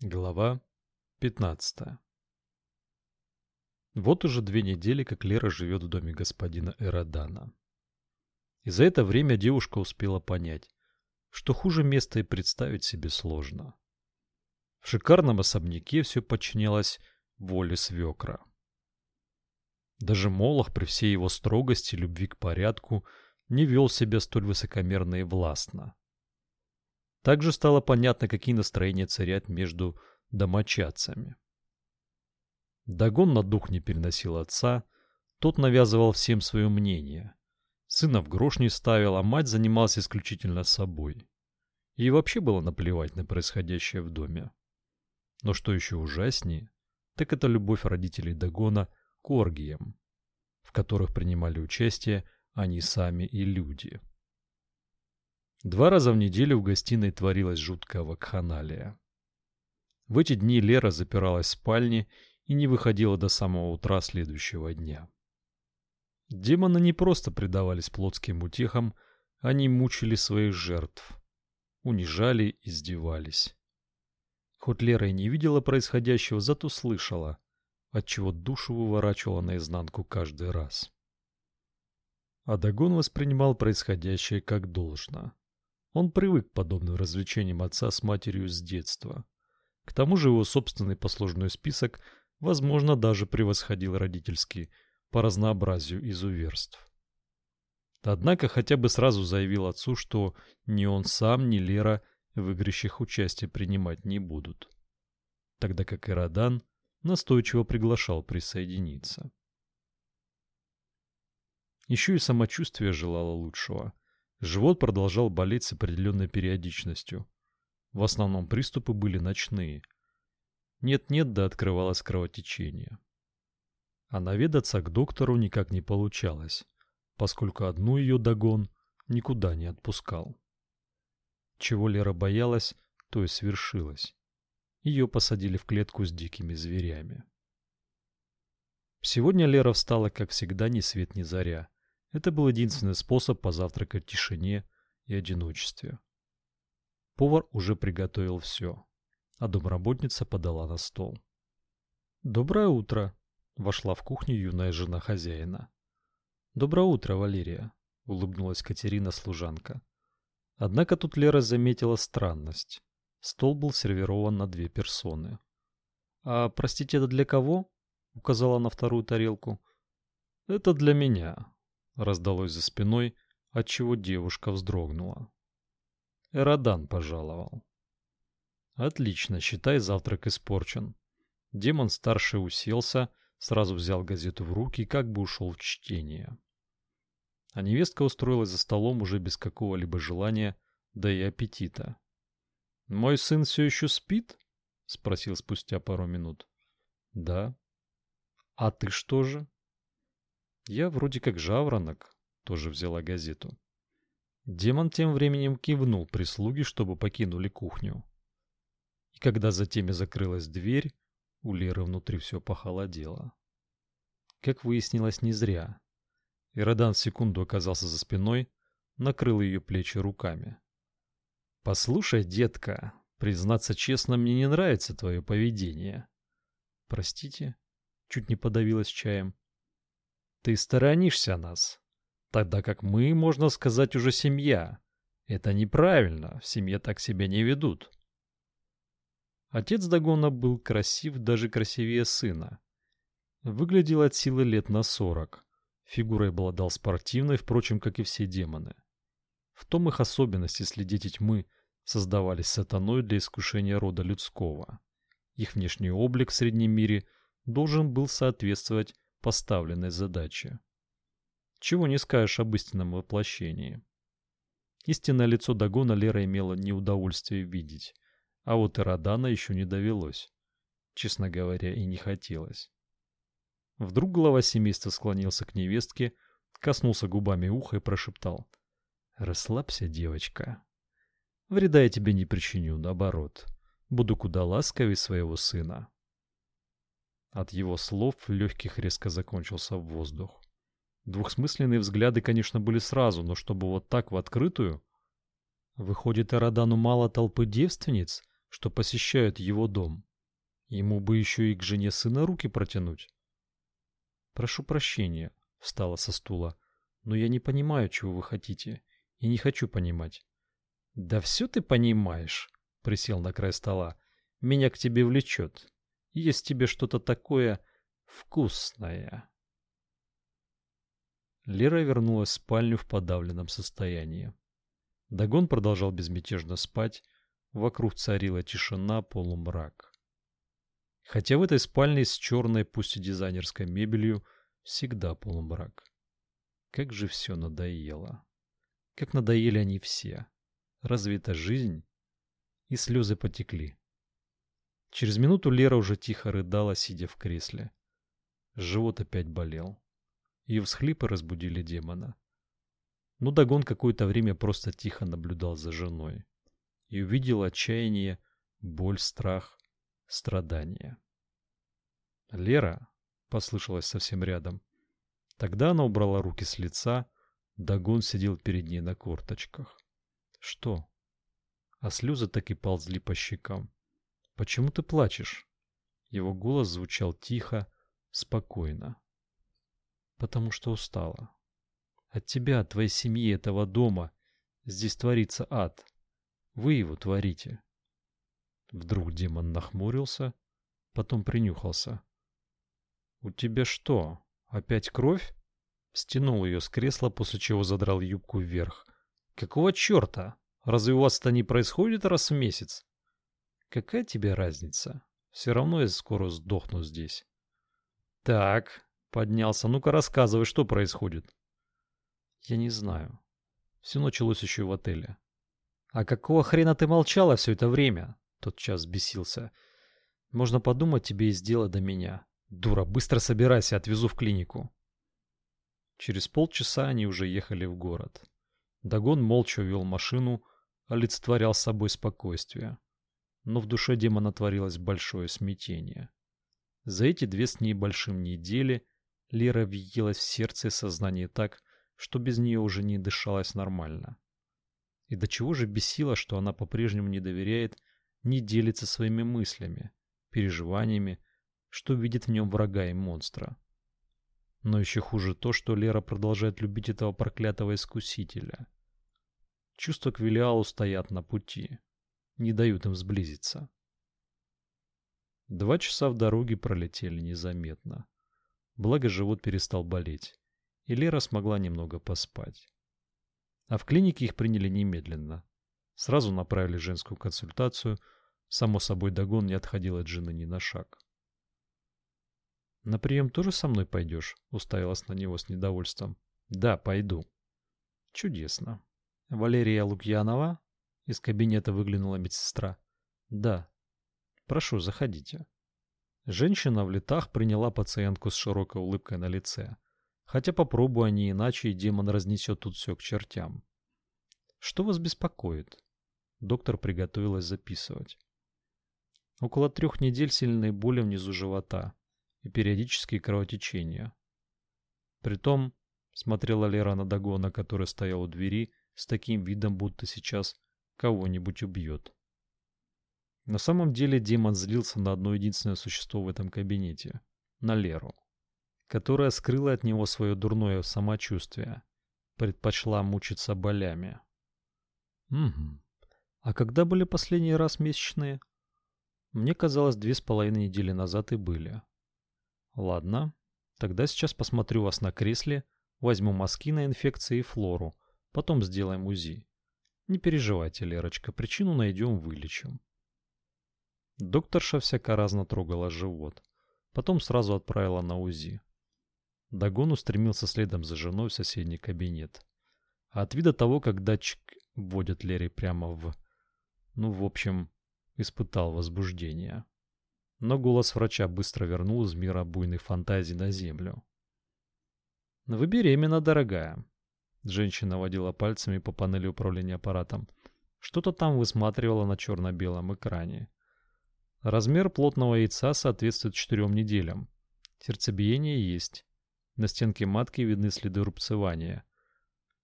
Глава 15 Вот уже две недели, как Лера живет в доме господина Эродана. И за это время девушка успела понять, что хуже места и представить себе сложно. В шикарном особняке все подчинялось воле свекра. Даже Молох при всей его строгости любви к порядку не вел себя столь высокомерно и властно. Также стало понятно, какие настроения царят между домочадцами. Дагон на дух не переносил отца, тот навязывал всем свое мнение. Сына в грош не ставил, а мать занималась исключительно собой. Ей вообще было наплевать на происходящее в доме. Но что еще ужаснее, так это любовь родителей Дагона к оргиям, в которых принимали участие они сами и люди. Два раза в неделю в гостиной творилась жуткая вакханалия. В эти дни Лера запиралась в спальне и не выходила до самого утра следующего дня. Демоны не просто предавались плотским утехам, они мучили своих жертв, унижали, издевались. Хоть Лера и не видела происходящего, зато слышала, отчего душу выворачивала наизнанку каждый раз. Адагон воспринимал происходящее как должно. Он привык к подобным развлечениям отца с матерью с детства. К тому же его собственный послужной список, возможно, даже превосходил родительский по разнообразию изуверств. Однако хотя бы сразу заявил отцу, что ни он сам, ни Лера в игрищах участие принимать не будут. Тогда как Ирадан настойчиво приглашал присоединиться. Еще и самочувствие желало лучшего – Живот продолжал болеть с определенной периодичностью. В основном приступы были ночные. Нет-нет, да открывалось кровотечение. А наведаться к доктору никак не получалось, поскольку одну ее догон никуда не отпускал. Чего Лера боялась, то и свершилось. Ее посадили в клетку с дикими зверями. Сегодня Лера встала, как всегда, ни свет ни заря. Это был единственный способ позавтракать в тишине и одиночестве. Повар уже приготовил все, а домработница подала на стол. «Доброе утро!» — вошла в кухню юная жена хозяина. «Доброе утро, Валерия!» — улыбнулась Катерина-служанка. Однако тут Лера заметила странность. Стол был сервирован на две персоны. «А, простите, это для кого?» — указала на вторую тарелку. «Это для меня», раздалось за спиной, отчего девушка вздрогнула. Эрадан пожаловал. Отлично, считай, завтрак испорчен. Демон старший уселся, сразу взял газету в руки и как бы ушел в чтение. А невестка устроилась за столом уже без какого-либо желания, да и аппетита. «Мой сын все еще спит?» — спросил спустя пару минут. «Да». «А ты что же?» Я вроде как жаворонок, тоже взяла газету. Демон тем временем кивнул прислуге, чтобы покинули кухню. И когда за теми закрылась дверь, у Леры внутри все похолодело. Как выяснилось, не зря. Иродан в секунду оказался за спиной, накрыл ее плечи руками. «Послушай, детка, признаться честно, мне не нравится твое поведение». «Простите?» — чуть не подавилась чаем. Ты сторонишься нас, тогда как мы, можно сказать, уже семья. Это неправильно, в семье так себя не ведут. Отец Дагона был красив даже красивее сына. Выглядел от силы лет на сорок. Фигурой обладал спортивной, впрочем, как и все демоны. В том их особенность, если дети тьмы создавались сатаной для искушения рода людского. Их внешний облик в среднем мире должен был соответствовать поставленной задаче. Чего не скажешь об истинном воплощении. Истинное лицо Дагона Лера имела неудовольствие видеть, а вот и Родана еще не довелось. Честно говоря, и не хотелось. Вдруг глава семейства склонился к невестке, коснулся губами уха и прошептал. «Расслабься, девочка. Вреда я тебе не причиню, наоборот. Буду куда ласковее своего сына». От его слов легких резко закончился воздух. Двухсмысленные взгляды, конечно, были сразу, но чтобы вот так в открытую... Выходит, Эрадану мало толпы девственниц, что посещают его дом. Ему бы еще и к жене сына руки протянуть. «Прошу прощения», — встала со стула, — «но я не понимаю, чего вы хотите, и не хочу понимать». «Да все ты понимаешь», — присел на край стола. «Меня к тебе влечет. Есть тебе что-то такое вкусное». Лера вернулась в спальню в подавленном состоянии. Дагон продолжал безмятежно спать, вокруг царила тишина, полумрак. Хотя в этой спальне с черной, пусть и дизайнерской мебелью, всегда полумрак. Как же все надоело. Как надоели они все. Разве это жизнь? И слезы потекли. Через минуту Лера уже тихо рыдала, сидя в кресле. Живот опять болел. Ее всхлипы разбудили демона. Но Дагон какое-то время просто тихо наблюдал за женой и увидел отчаяние, боль, страх, страдания. «Лера!» — послышалось совсем рядом. Тогда она убрала руки с лица, Дагон сидел перед ней на корточках. «Что?» А слезы так и ползли по щекам. «Почему ты плачешь?» Его голос звучал тихо, спокойно. «Потому что устала. От тебя, от твоей семьи, этого дома. Здесь творится ад. Вы его творите. Вдруг демон нахмурился, потом принюхался. «У тебя что, опять кровь?» Стянул ее с кресла, после чего задрал юбку вверх. «Какого черта? Разве у вас это не происходит раз в месяц?» «Какая тебе разница? Все равно я скоро сдохну здесь». «Так», — поднялся, ну-ка рассказывай, что происходит. Я не знаю. Все началось еще в отеле. А какого хрена ты молчала все это время? Тот час бесился. Можно подумать, тебе есть дело до меня. Дура, быстро собирайся, отвезу в клинику. Через полчаса они уже ехали в город. Дагон молча вел машину, олицетворял собой спокойствие. Но в душе демона творилось большое смятение. За эти две с ней большим недели Лера въелась в сердце и сознание так, что без нее уже не дышалось нормально. И до чего же бесило, что она по-прежнему не доверяет, не делится своими мыслями, переживаниями, что видит в нем врага и монстра. Но еще хуже то, что Лера продолжает любить этого проклятого искусителя. Чувства к Велиалу стоят на пути, не дают им сблизиться. Два часа в дороге пролетели незаметно. Благо живот перестал болеть и Лера смогла немного поспать. А в клинике их приняли немедленно. Сразу направили женскую консультацию, само собой Дагон не отходил от жены ни на шаг. «На прием тоже со мной пойдешь?» — уставилась на него с недовольством. «Да, пойду». «Чудесно. Валерия Лукьянова?» — из кабинета выглянула медсестра. «Да. Прошу, заходите». Женщина в летах приняла пациентку с широкой улыбкой на лице. Хотя попробую они иначе, и демон разнесет тут все к чертям. Что вас беспокоит? Доктор приготовилась записывать. Около трех недель сильные боли внизу живота и периодические кровотечения. Притом, смотрела Лера на Дагона, который стоял у двери, с таким видом, будто сейчас кого-нибудь убьет. На самом деле демон злился на одно единственное существо в этом кабинете — на Леру которая скрыла от него свое дурное самочувствие, предпочла мучиться болями. Угу. А когда были последний раз месячные? Мне казалось, две с половиной недели назад и были. Ладно, тогда сейчас посмотрю вас на кресле, возьму мазки на инфекции и флору, потом сделаем УЗИ. Не переживайте, Лерочка, причину найдем, вылечим. Докторша всяко разно трогала живот, потом сразу отправила на УЗИ. Дагон устремился следом за женой в соседний кабинет. А от вида того, как датчик вводит Лерри прямо в... Ну, в общем, испытал возбуждение. Но голос врача быстро вернул из мира буйных фантазий на землю. «Вы беременна, дорогая». Женщина водила пальцами по панели управления аппаратом. Что-то там высматривала на черно-белом экране. Размер плотного яйца соответствует четырем неделям. Сердцебиение есть. На стенке матки видны следы рубцевания.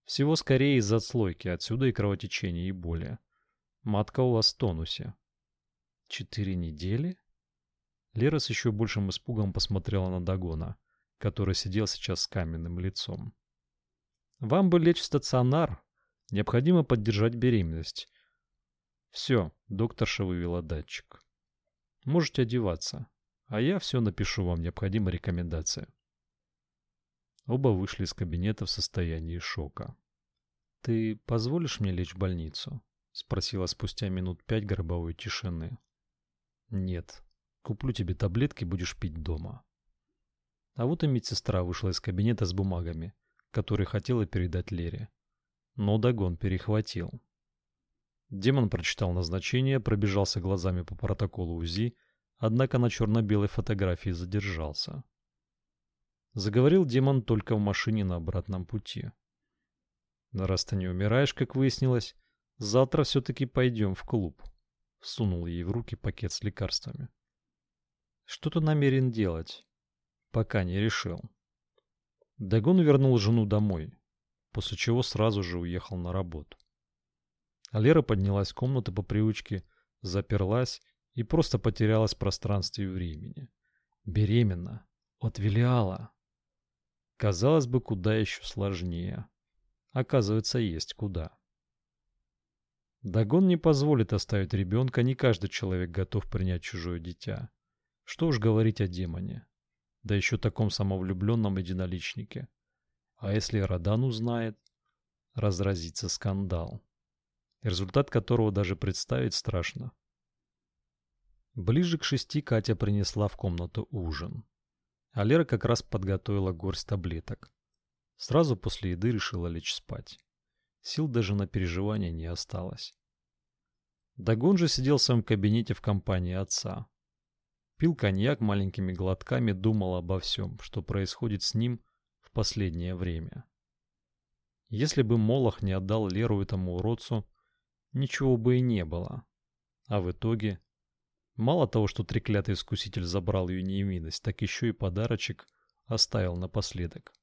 Всего скорее из-за отслойки, отсюда и кровотечение, и боли. Матка у вас в тонусе. Четыре недели? Лера с еще большим испугом посмотрела на Дагона, который сидел сейчас с каменным лицом. Вам бы лечь в стационар. Необходимо поддержать беременность. Все, докторша вывела датчик. Можете одеваться, а я все напишу вам необходимые рекомендации. Оба вышли из кабинета в состоянии шока. «Ты позволишь мне лечь в больницу?» — спросила спустя минут пять гробовой тишины. «Нет. Куплю тебе таблетки, будешь пить дома». А вот и медсестра вышла из кабинета с бумагами, которые хотела передать Лере. Но Дагон перехватил. Демон прочитал назначение, пробежался глазами по протоколу УЗИ, однако на черно-белой фотографии задержался. Заговорил демон только в машине на обратном пути. Раз ты не умираешь, как выяснилось, завтра все-таки пойдем в клуб. Сунул ей в руки пакет с лекарствами. Что ты намерен делать? Пока не решил. Дагон вернул жену домой, после чего сразу же уехал на работу. А Лера поднялась в комнату по привычке, заперлась и просто потерялась в пространстве и времени. Беременна. От Велиала. Казалось бы, куда еще сложнее. Оказывается, есть куда. Дагон не позволит оставить ребенка, не каждый человек готов принять чужое дитя. Что уж говорить о демоне. Да еще таком самовлюбленном единоличнике. А если Радан узнает, разразится скандал, результат которого даже представить страшно. Ближе к шести Катя принесла в комнату ужин. А Лера как раз подготовила горсть таблеток. Сразу после еды решила лечь спать. Сил даже на переживания не осталось. Дагон же сидел в своем кабинете в компании отца. Пил коньяк маленькими глотками, думал обо всем, что происходит с ним в последнее время. Если бы Молох не отдал Леру этому уродцу, ничего бы и не было. А в итоге Мало того, что треклятый искуситель забрал ее невинность, так еще и подарочек оставил напоследок.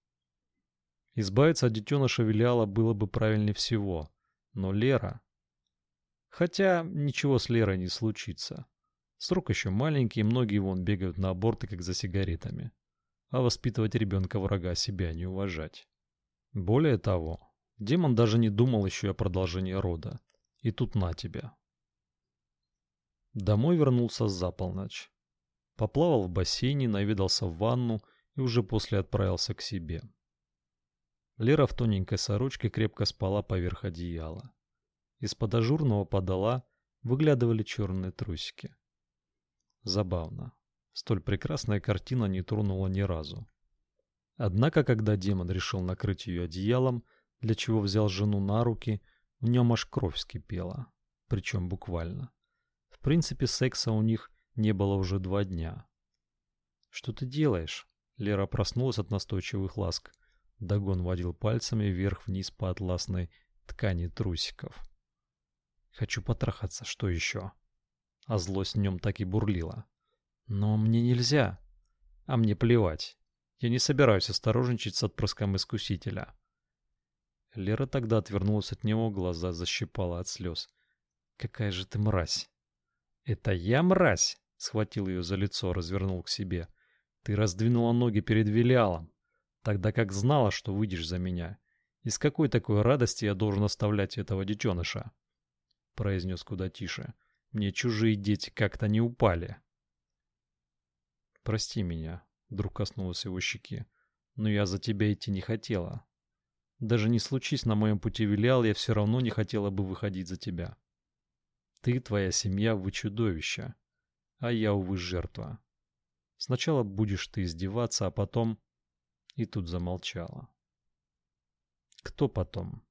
Избавиться от детеныша Велиала было бы правильнее всего, но Лера... Хотя ничего с Лерой не случится. Срок еще маленький, многие вон бегают на аборты, как за сигаретами. А воспитывать ребенка врага себя не уважать. Более того, демон даже не думал еще о продолжении рода. И тут на тебя. Домой вернулся за полночь. Поплавал в бассейне, наведался в ванну и уже после отправился к себе. Лера в тоненькой сорочке крепко спала поверх одеяла. Из-под ажурного подола выглядывали черные трусики. Забавно. Столь прекрасная картина не тронула ни разу. Однако, когда демон решил накрыть ее одеялом, для чего взял жену на руки, в нем аж кровь вскипела. Причем буквально. В принципе, секса у них не было уже два дня. «Что ты делаешь?» Лера проснулась от настойчивых ласк. Дагон водил пальцами вверх-вниз по атласной ткани трусиков. «Хочу потрахаться, что еще?» А злость в нем так и бурлила. «Но мне нельзя!» «А мне плевать. Я не собираюсь осторожничать с отпрыском искусителя». Лера тогда отвернулась от него, глаза защипала от слез. «Какая же ты мразь!» «Это я, мразь!» — схватил ее за лицо, развернул к себе. «Ты раздвинула ноги перед Велиалом, тогда как знала, что выйдешь за меня. И с какой такой радости я должен оставлять этого детеныша?» Произнес куда тише. «Мне чужие дети как-то не упали». «Прости меня», — вдруг коснулась его щеки, — «но я за тебя идти не хотела. Даже не случись на моем пути Велиал, я все равно не хотела бы выходить за тебя». Ты, твоя семья, вы чудовища, а я, увы, жертва. Сначала будешь ты издеваться, а потом... И тут замолчала. Кто потом?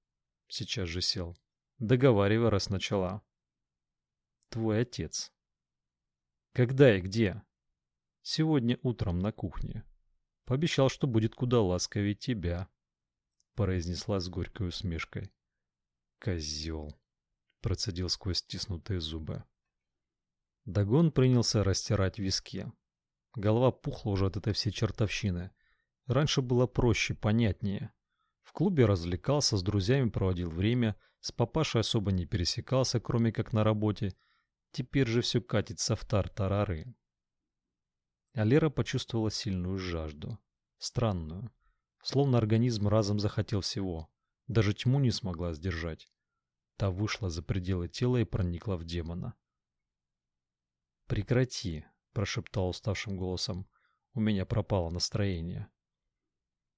Сейчас же сел. Договаривай, раз начала. Твой отец. Когда и где? Сегодня утром на кухне. Пообещал, что будет куда ласковее тебя, произнесла с горькой усмешкой. Козел процедил сквозь стиснутые зубы. Дагон принялся растирать виски. Голова пухла уже от этой всей чертовщины. Раньше было проще, понятнее. В клубе развлекался, с друзьями проводил время, с папашей особо не пересекался, кроме как на работе. Теперь же все катится в тар-тарары. А Лера почувствовала сильную жажду. Странную. Словно организм разом захотел всего. Даже тьму не смогла сдержать. Та вышла за пределы тела и проникла в демона. «Прекрати», — прошептал уставшим голосом. «У меня пропало настроение».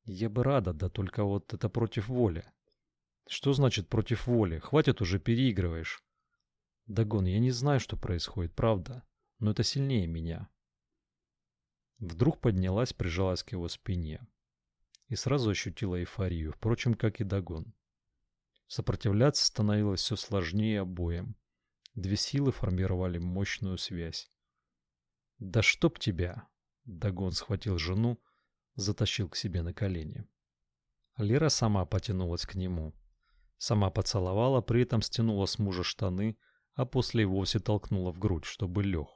«Я бы рада, да только вот это против воли». «Что значит против воли? Хватит уже переигрываешь». «Дагон, я не знаю, что происходит, правда, но это сильнее меня». Вдруг поднялась, прижалась к его спине. И сразу ощутила эйфорию, впрочем, как и Дагон. Сопротивляться становилось все сложнее обоим. Две силы формировали мощную связь. «Да чтоб тебя!» Дагон схватил жену, затащил к себе на колени. Лера сама потянулась к нему. Сама поцеловала, при этом стянула с мужа штаны, а после и вовсе толкнула в грудь, чтобы лег.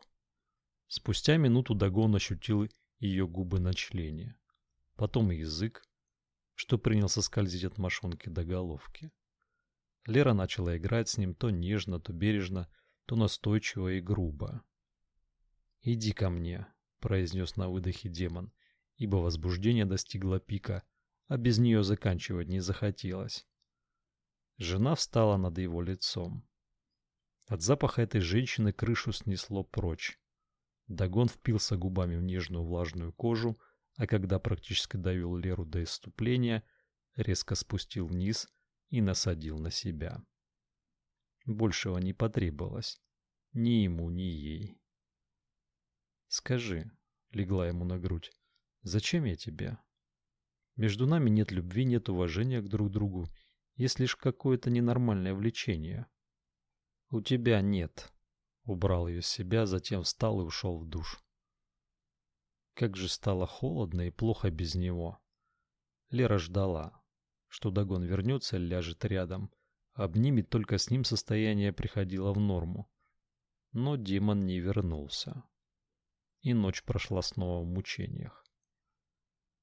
Спустя минуту Дагон ощутил ее губы на члене. Потом язык, что принялся скользить от мошонки до головки. Лера начала играть с ним то нежно, то бережно, то настойчиво и грубо. «Иди ко мне», — произнес на выдохе демон, ибо возбуждение достигло пика, а без нее заканчивать не захотелось. Жена встала над его лицом. От запаха этой женщины крышу снесло прочь. Дагон впился губами в нежную влажную кожу, а когда практически довел Леру до исступления, резко спустил вниз и насадил на себя. Большего не потребовалось. Ни ему, ни ей. «Скажи», — легла ему на грудь, — «зачем я тебе? Между нами нет любви, нет уважения к друг другу, есть лишь какое-то ненормальное влечение». «У тебя нет», Убрал ее с себя, затем встал и ушел в душ. Как же стало холодно и плохо без него. Лера ждала, что Дагон вернется ляжет рядом, обнимет, только с ним состояние приходило в норму. Но демон не вернулся. И ночь прошла снова в мучениях.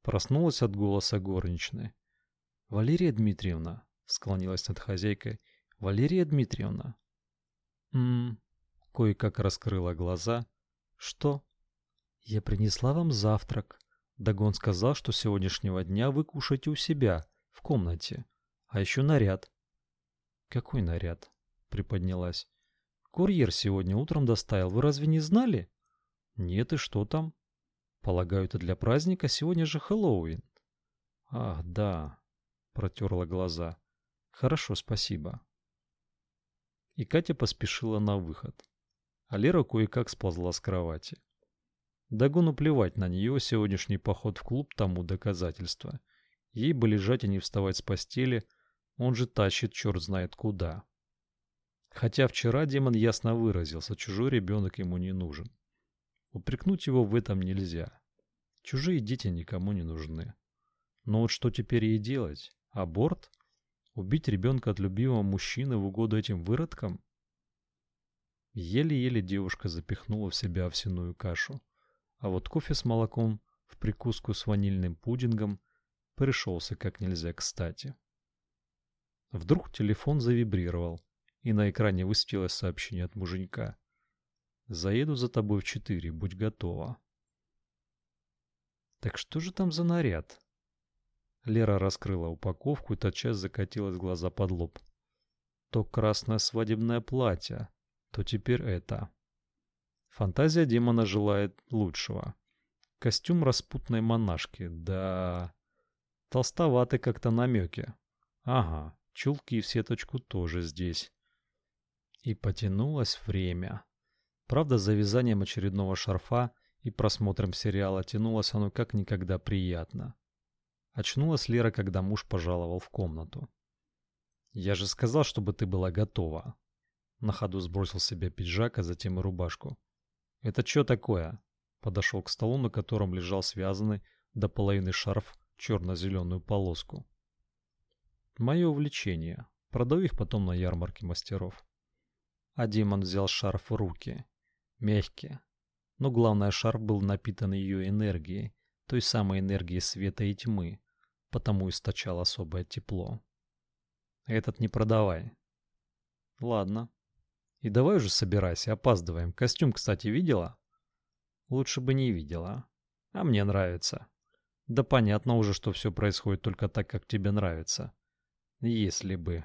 Проснулась от голоса горничной. «Валерия Дмитриевна!» — склонилась над хозяйкой. «Валерия Дмитриевна!» «М-м-м!» кое-как раскрыла глаза. «Что?» «Я принесла вам завтрак. Дагон сказал, что сегодняшнего дня вы кушаете у себя, в комнате. А еще наряд». «Какой наряд?» — приподнялась. «Курьер сегодня утром доставил. Вы разве не знали?» «Нет, и что там?» «Полагаю, это для праздника. Сегодня же Хэллоуин». «Ах, да», — протерла глаза. «Хорошо, спасибо». И Катя поспешила на выход а Лера кое-как сползла с кровати. Дагону плевать на нее, сегодняшний поход в клуб тому доказательство. Ей бы лежать и не вставать с постели, он же тащит черт знает куда. Хотя вчера демон ясно выразился, чужой ребенок ему не нужен. Упрекнуть его в этом нельзя. Чужие дети никому не нужны. Но вот что теперь ей делать? Аборт? Убить ребенка от любимого мужчины в угоду этим выродкам? Еле-еле девушка запихнула в себя овсяную кашу. А вот кофе с молоком в прикуску с ванильным пудингом пришелся как нельзя кстати. Вдруг телефон завибрировал, и на экране высветилось сообщение от муженька. «Заеду за тобой в четыре, будь готова». «Так что же там за наряд?» Лера раскрыла упаковку и тотчас закатилась глаза под лоб. «То красное свадебное платье, то теперь это. Фантазия демона желает лучшего. Костюм распутной монашки, да... Толстоваты как-то намеки. Ага, чулки в сеточку тоже здесь. И потянулось время. Правда, за вязанием очередного шарфа и просмотром сериала тянулось оно как никогда приятно. Очнулась Лера, когда муж пожаловал в комнату. «Я же сказал, чтобы ты была готова», на ходу сбросил с себя пиджак, а затем и рубашку. «Это что такое?» Подошел к столу, на котором лежал связанный до половины шарф черно-зеленую полоску. «Мое увлечение. Продаю их потом на ярмарке мастеров». А Димон взял шарф в руки. Мягкий. Но главное, шарф был напитан ее энергией, той самой энергией света и тьмы, потому источал особое тепло. «Этот не продавай». «Ладно», И давай уже собирайся, опаздываем. Костюм, кстати, видела? Лучше бы не видела. А мне нравится. Да понятно уже, что все происходит только так, как тебе нравится. Если бы.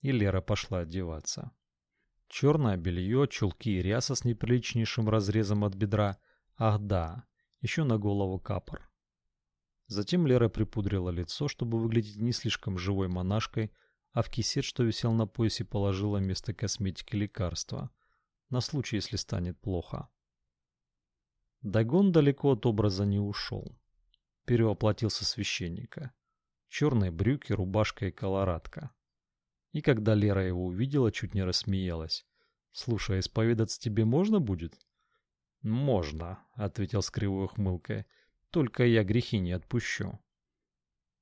И Лера пошла одеваться. Черное белье, чулки и ряса с неприличнейшим разрезом от бедра. Ах да, еще на голову капор. Затем Лера припудрила лицо, чтобы выглядеть не слишком живой монашкой, а в кисет, что висел на поясе, положила вместо косметики лекарства, на случай, если станет плохо. Дагон далеко от образа не ушел. Перевоплотился священника. Черные брюки, рубашка и колорадка. И когда Лера его увидела, чуть не рассмеялась. «Слушай, а исповедаться тебе можно будет?» «Можно», — ответил с кривой ухмылкой. Только я грехи не отпущу.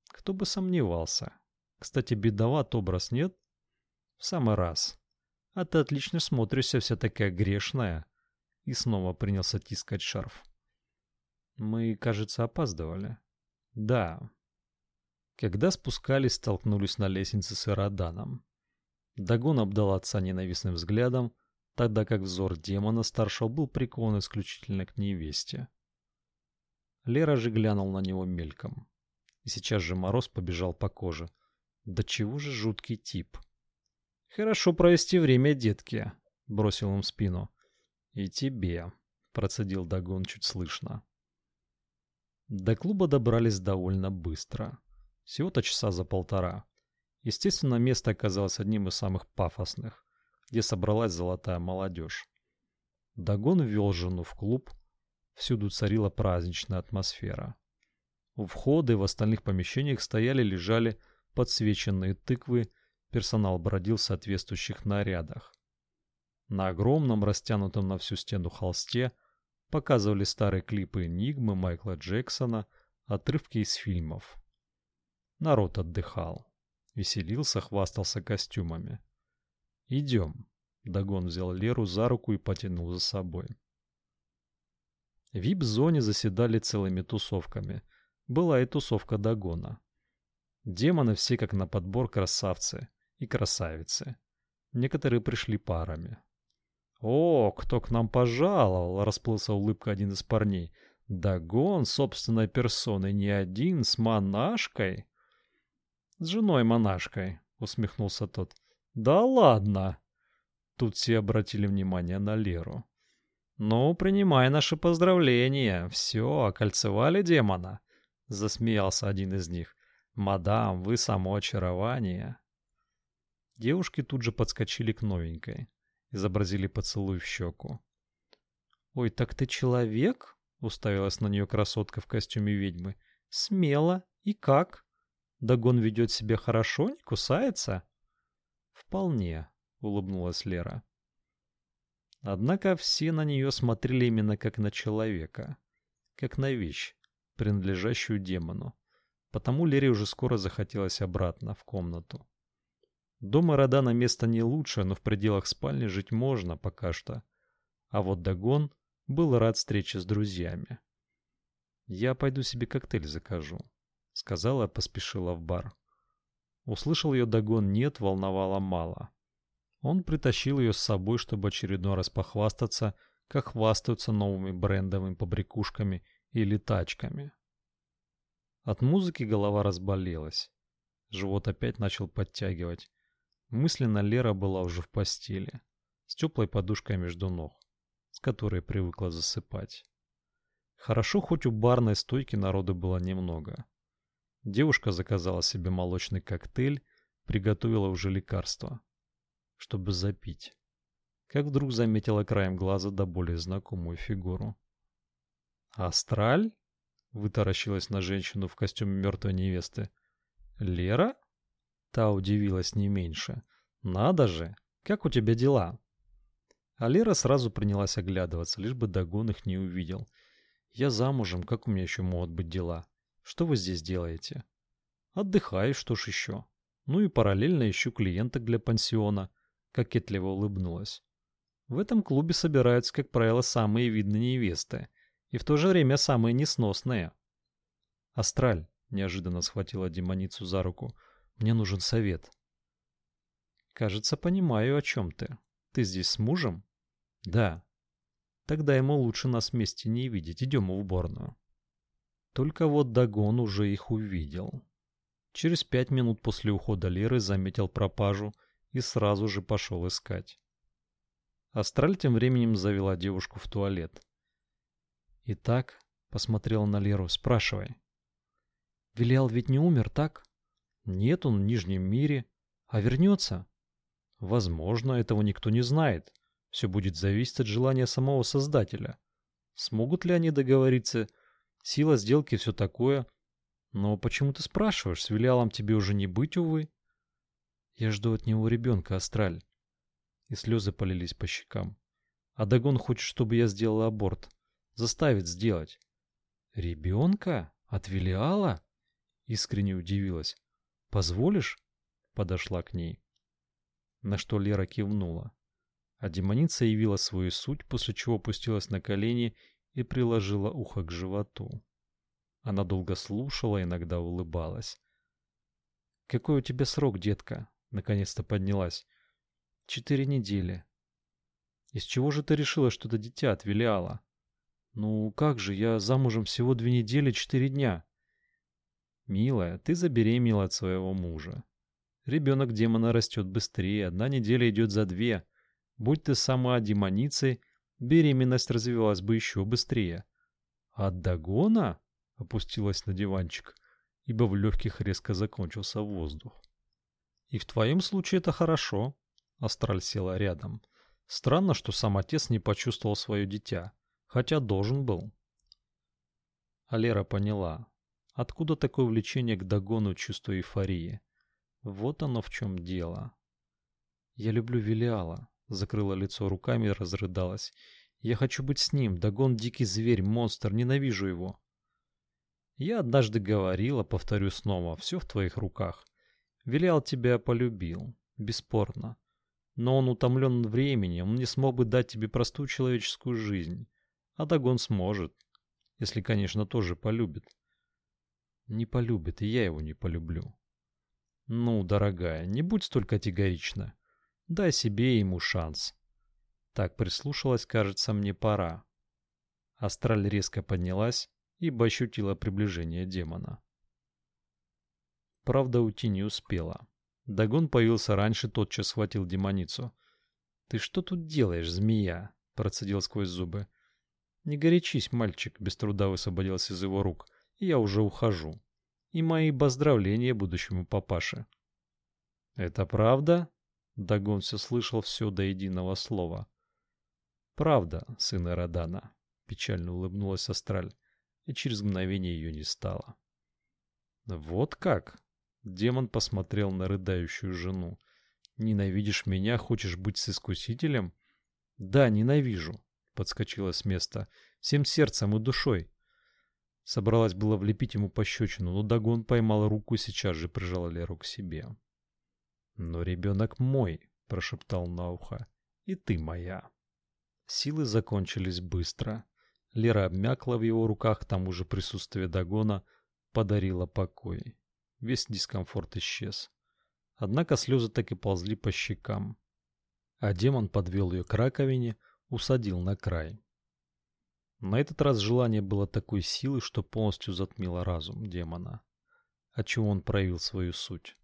Кто бы сомневался. Кстати, бедоват образ, нет? В самый раз. А ты отлично смотришься, вся такая грешная. И снова принялся тискать шарф. Мы, кажется, опаздывали. Да. Когда спускались, столкнулись на лестнице с Ироданом. Дагон обдал отца ненавистным взглядом, тогда как взор демона старшего был прикован исключительно к невесте. Лера же глянул на него мельком. И сейчас же мороз побежал по коже. Да чего же жуткий тип. Хорошо провести время, детки, бросил он в спину. И тебе, процедил Дагон чуть слышно. До клуба добрались довольно быстро. Всего-то часа за полтора. Естественно, место оказалось одним из самых пафосных, где собралась золотая молодежь. Дагон ввел жену в клуб, Всюду царила праздничная атмосфера. У входа и в остальных помещениях стояли-лежали подсвеченные тыквы, персонал бродил в соответствующих нарядах. На огромном, растянутом на всю стену холсте показывали старые клипы Энигмы Майкла Джексона, отрывки из фильмов. Народ отдыхал, веселился, хвастался костюмами. «Идем», — Дагон взял Леру за руку и потянул за собой. В вип-зоне заседали целыми тусовками. Была и тусовка Дагона. Демоны все как на подбор красавцы и красавицы. Некоторые пришли парами. «О, кто к нам пожаловал!» — расплылся улыбка один из парней. «Дагон собственной персоной не один, с монашкой?» «С женой-монашкой», — усмехнулся тот. «Да ладно!» Тут все обратили внимание на Леру. «Ну, принимай наши поздравления. Все, окольцевали демона?» Засмеялся один из них. «Мадам, вы само очарование». Девушки тут же подскочили к новенькой. Изобразили поцелуй в щеку. «Ой, так ты человек?» Уставилась на нее красотка в костюме ведьмы. «Смело. И как? Дагон ведет себя хорошо, не кусается?» «Вполне», — улыбнулась Лера. Однако все на нее смотрели именно как на человека, как на вещь, принадлежащую демону. Потому Лере уже скоро захотелось обратно в комнату. Дома Родана место не лучшее, но в пределах спальни жить можно пока что. А вот Дагон был рад встрече с друзьями. «Я пойду себе коктейль закажу», — сказала, поспешила в бар. Услышал ее Дагон «нет» волновало мало. Он притащил ее с собой, чтобы очередной раз похвастаться, как хвастаются новыми брендовыми побрякушками или тачками. От музыки голова разболелась. Живот опять начал подтягивать. Мысленно Лера была уже в постели, с теплой подушкой между ног, с которой привыкла засыпать. Хорошо, хоть у барной стойки народу было немного. Девушка заказала себе молочный коктейль, приготовила уже лекарство чтобы запить. Как вдруг заметила краем глаза до более знакомую фигуру. «Астраль?» — вытаращилась на женщину в костюме мертвой невесты. «Лера?» Та удивилась не меньше. «Надо же! Как у тебя дела?» А Лера сразу принялась оглядываться, лишь бы Дагон их не увидел. «Я замужем, как у меня еще могут быть дела? Что вы здесь делаете?» «Отдыхаю, что ж еще. Ну и параллельно ищу клиенток для пансиона кокетливо улыбнулась. В этом клубе собираются, как правило, самые видные невесты, и в то же время самые несносные. Астраль неожиданно схватила демоницу за руку. Мне нужен совет. Кажется, понимаю, о чем ты. Ты здесь с мужем? Да. Тогда ему лучше нас вместе не видеть. Идем в уборную. Только вот Дагон уже их увидел. Через пять минут после ухода Леры заметил пропажу и сразу же пошел искать. Астраль тем временем завела девушку в туалет. «Итак», — посмотрела на Леру, — «спрашивай». «Велиал ведь не умер, так?» «Нет, он в Нижнем мире. А вернется?» «Возможно, этого никто не знает. Все будет зависеть от желания самого Создателя. Смогут ли они договориться? Сила сделки все такое. Но почему ты спрашиваешь? С Велиалом тебе уже не быть, увы». «Я жду от него ребенка, Астраль». И слезы полились по щекам. «А Дагон хочет, чтобы я сделала аборт. Заставит сделать». «Ребенка? От Велиала?» Искренне удивилась. «Позволишь?» Подошла к ней. На что Лера кивнула. А демоница явила свою суть, после чего опустилась на колени и приложила ухо к животу. Она долго слушала, иногда улыбалась. «Какой у тебя срок, детка?» Наконец-то поднялась. «Четыре недели». «Из чего же ты решила, что это дитя от Велиала?» «Ну, как же, я замужем всего две недели четыре дня». «Милая, ты забеременела от своего мужа. Ребенок демона растет быстрее, одна неделя идет за две. Будь ты сама демоницей, беременность развивалась бы еще быстрее». «От догона?» — опустилась на диванчик, ибо в легких резко закончился воздух. «И в твоем случае это хорошо», — Астраль села рядом. «Странно, что сам отец не почувствовал свое дитя, хотя должен был». Алера поняла, Откуда такое влечение к догону чувства эйфории? Вот оно в чем дело. Я люблю Велиала, закрыла лицо руками и разрыдалась. Я хочу быть с ним. Дагон дикий зверь, монстр, ненавижу его. Я однажды говорила, повторю снова, все в твоих руках. Велиал тебя полюбил, бесспорно. Но он утомлен временем, он не смог бы дать тебе простую человеческую жизнь. А Дагон сможет, если, конечно, тоже полюбит. Не полюбит, и я его не полюблю. Ну, дорогая, не будь столь категорична. Дай себе ему шанс. Так прислушалась, кажется, мне пора. Астраль резко поднялась, ибо ощутила приближение демона. Правда, уйти не успела. Дагон появился раньше, тотчас схватил демоницу. «Ты что тут делаешь, змея?» — процедил сквозь зубы. «Не горячись, мальчик», — без труда высвободился из его рук я уже ухожу. И мои поздравления будущему папаше. Это правда? Дагон все слышал все до единого слова. Правда, сын Родана. Печально улыбнулась Астраль, и через мгновение ее не стало. Вот как? Демон посмотрел на рыдающую жену. Ненавидишь меня, хочешь быть с искусителем? Да, ненавижу, подскочила с места, всем сердцем и душой. Собралась было влепить ему пощечину, но Дагон поймал руку и сейчас же прижал Леру к себе. «Но ребенок мой», — прошептал на ухо, — «и ты моя». Силы закончились быстро. Лера обмякла в его руках, к тому же присутствие Дагона подарило покой. Весь дискомфорт исчез. Однако слезы так и ползли по щекам. А демон подвел ее к раковине, усадил на край. На этот раз желание было такой силы, что полностью затмило разум демона, отчего он проявил свою суть.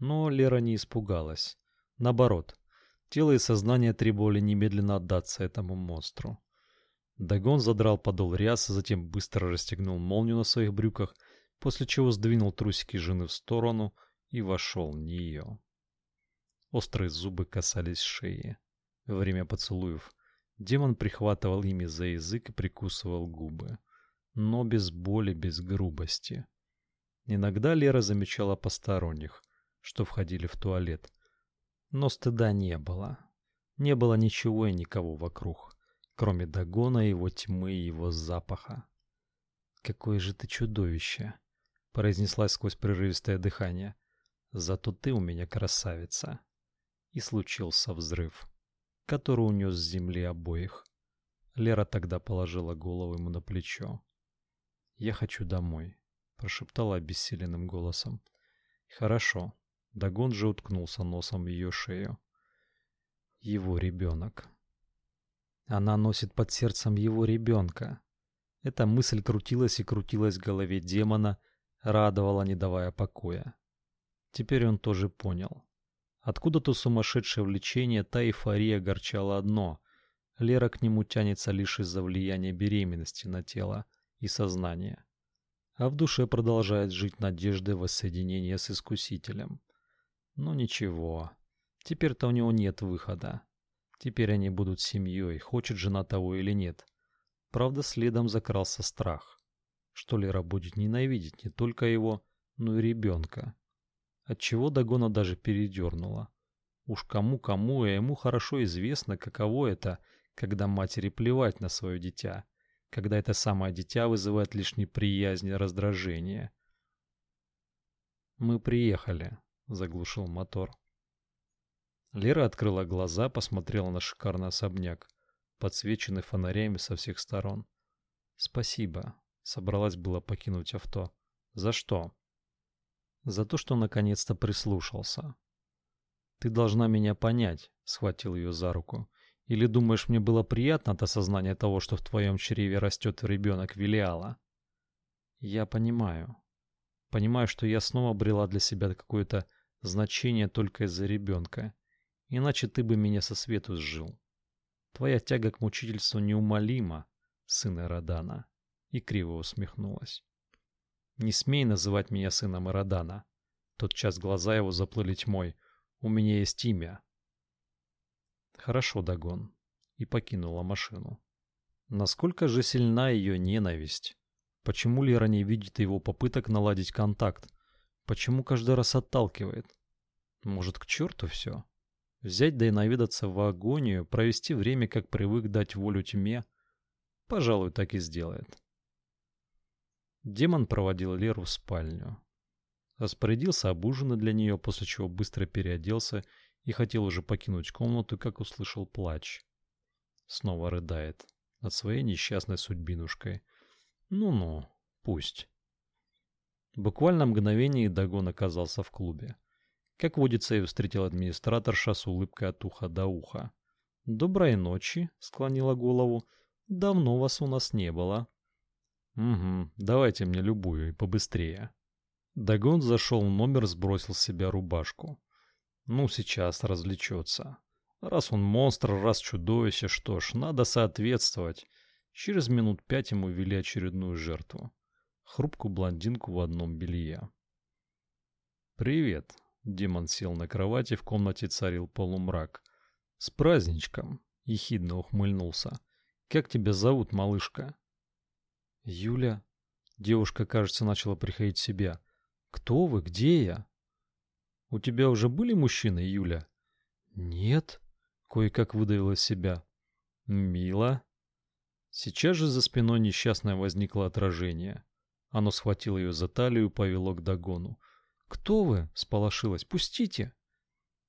Но Лера не испугалась. Наоборот, тело и сознание требовали немедленно отдаться этому монстру. Дагон задрал подол рясы, затем быстро расстегнул молнию на своих брюках, после чего сдвинул трусики жены в сторону и вошел в нее. Острые зубы касались шеи. Во время поцелуев Демон прихватывал ими за язык и прикусывал губы, но без боли, без грубости. Иногда Лера замечала посторонних, что входили в туалет, но стыда не было. Не было ничего и никого вокруг, кроме догона его тьмы и его запаха. «Какое же ты чудовище!» — произнесла сквозь прерывистое дыхание. «Зато ты у меня красавица!» И случился взрыв который унес с земли обоих. Лера тогда положила голову ему на плечо. «Я хочу домой», — прошептала обессиленным голосом. «Хорошо». Дагон же уткнулся носом в ее шею. Его ребенок. Она носит под сердцем его ребенка. Эта мысль крутилась и крутилась в голове демона, радовала, не давая покоя. Теперь он тоже понял. Откуда то сумасшедшее влечение, та эйфория огорчала одно. Лера к нему тянется лишь из-за влияния беременности на тело и сознание. А в душе продолжает жить надежда воссоединения с искусителем. Но ничего. Теперь-то у него нет выхода. Теперь они будут семьей, хочет жена того или нет. Правда, следом закрался страх, что Лера будет ненавидеть не только его, но и ребенка. Отчего Дагона даже передернула. Уж кому-кому, а ему хорошо известно, каково это, когда матери плевать на свое дитя, когда это самое дитя вызывает лишь неприязнь и раздражение. «Мы приехали», — заглушил мотор. Лера открыла глаза, посмотрела на шикарный особняк подсвеченный фонарями со всех сторон. Спасибо. Собралась было покинуть авто. За что? За то, что наконец-то прислушался. Ты должна меня понять, схватил ее за руку. Или думаешь, мне было приятно от осознания того, что в твоем чреве растет ребенок Велиала? Я понимаю. Понимаю, что я снова обрела для себя какое-то значение только из-за ребенка. Иначе ты бы меня со свету сжил. Твоя тяга к мучительству неумолима, сын Эродана. И криво усмехнулась. Не смей называть меня сыном Эродана. час глаза его заплыли тьмой. У меня есть имя. Хорошо, Дагон. И покинула машину. Насколько же сильна ее ненависть? Почему Лера не видит его попыток наладить контакт? Почему каждый раз отталкивает? Может, к черту все? Взять да и наведаться в агонию, провести время, как привык дать волю тьме, пожалуй, так и сделает. Демон проводил Леру в спальню. Распорядился об ужине для нее, после чего быстро переоделся и хотел уже покинуть комнату, как услышал плач. Снова рыдает над своей несчастной судьбинушкой. Ну-ну, пусть. Буквально мгновение Дагон оказался в клубе. Как водится, и встретил администраторша с улыбкой от уха до уха. «Доброй ночи», — склонила голову. «Давно вас у нас не было». «Угу, давайте мне любую и побыстрее». Дагон зашел в номер, сбросил с себя рубашку. «Ну, сейчас развлечется. Раз он монстр, раз чудовище, что ж, надо соответствовать». Через минут пять ему ввели очередную жертву. Хрупкую блондинку в одном белье. «Привет», Демон сел на кровати, в комнате царил полумрак. «С праздничком!» — ехидно ухмыльнулся. «Как тебя зовут, малышка?» «Юля». Девушка, кажется, начала приходить в себя. «Кто вы? Где я?» «У тебя уже были мужчины, Юля?» «Нет», — кое-как выдавила себя. «Мило». Сейчас же за спиной несчастное возникло отражение. Оно схватило ее за талию и повело к догону. «Кто вы?» — сполошилась. «Пустите!»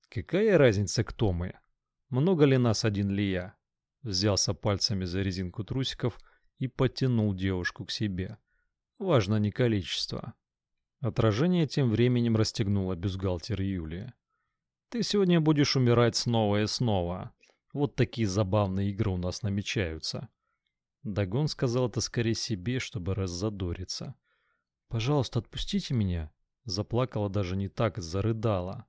«Какая разница, кто мы? Много ли нас, один ли я?» Взялся пальцами за резинку трусиков и потянул девушку к себе. Важно не количество. Отражение тем временем расстегнуло бюстгальтер Юлии. «Ты сегодня будешь умирать снова и снова. Вот такие забавные игры у нас намечаются». Дагон сказал это скорее себе, чтобы раззадориться. «Пожалуйста, отпустите меня», Заплакала даже не так, зарыдала.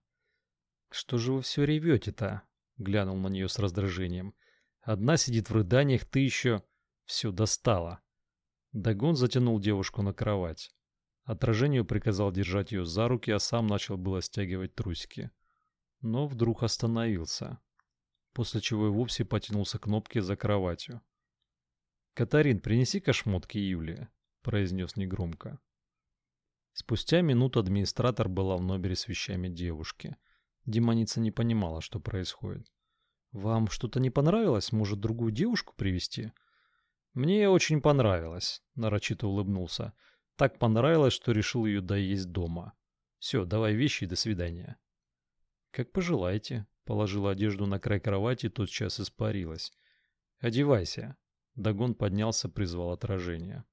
«Что же вы все ревете-то?» — глянул на нее с раздражением. «Одна сидит в рыданиях, ты еще...» «Все, достала». Дагон затянул девушку на кровать. Отражению приказал держать ее за руки, а сам начал было стягивать трусики. Но вдруг остановился. После чего и вовсе потянулся к кнопке за кроватью. «Катарин, принеси-ка шмотки Юлии», — произнес негромко. Спустя минуту администратор была в номере с вещами девушки. Демоница не понимала, что происходит. «Вам что-то не понравилось? Может, другую девушку привести? «Мне очень понравилось», — нарочито улыбнулся. «Так понравилось, что решил ее доесть дома. Все, давай вещи и до свидания». «Как пожелаете», — положила одежду на край кровати и тотчас испарилась. «Одевайся». Дагон поднялся, призвал отражение.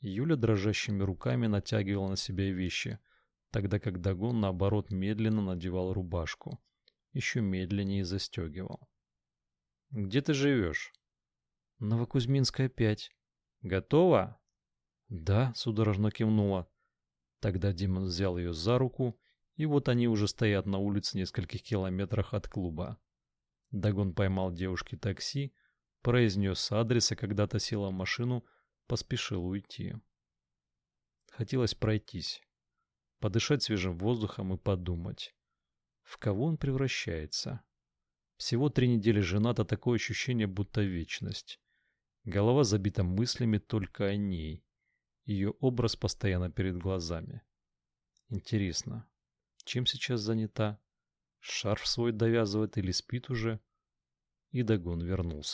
Юля дрожащими руками натягивала на себя вещи, тогда как Дагон, наоборот, медленно надевал рубашку. еще медленнее застегивал. «Где ты живешь?» «Новокузьминская, 5». «Готова?» «Да», — судорожно кивнула. Тогда Димон взял ее за руку, и вот они уже стоят на улице в нескольких километрах от клуба. Дагон поймал девушке такси, произнес адрес, и когда то села в машину, поспешил уйти. Хотелось пройтись, подышать свежим воздухом и подумать, в кого он превращается. Всего три недели женат, а такое ощущение, будто вечность. Голова забита мыслями только о ней. Ее образ постоянно перед глазами. Интересно, чем сейчас занята? Шарф свой довязывает или спит уже? И Дагон вернулся.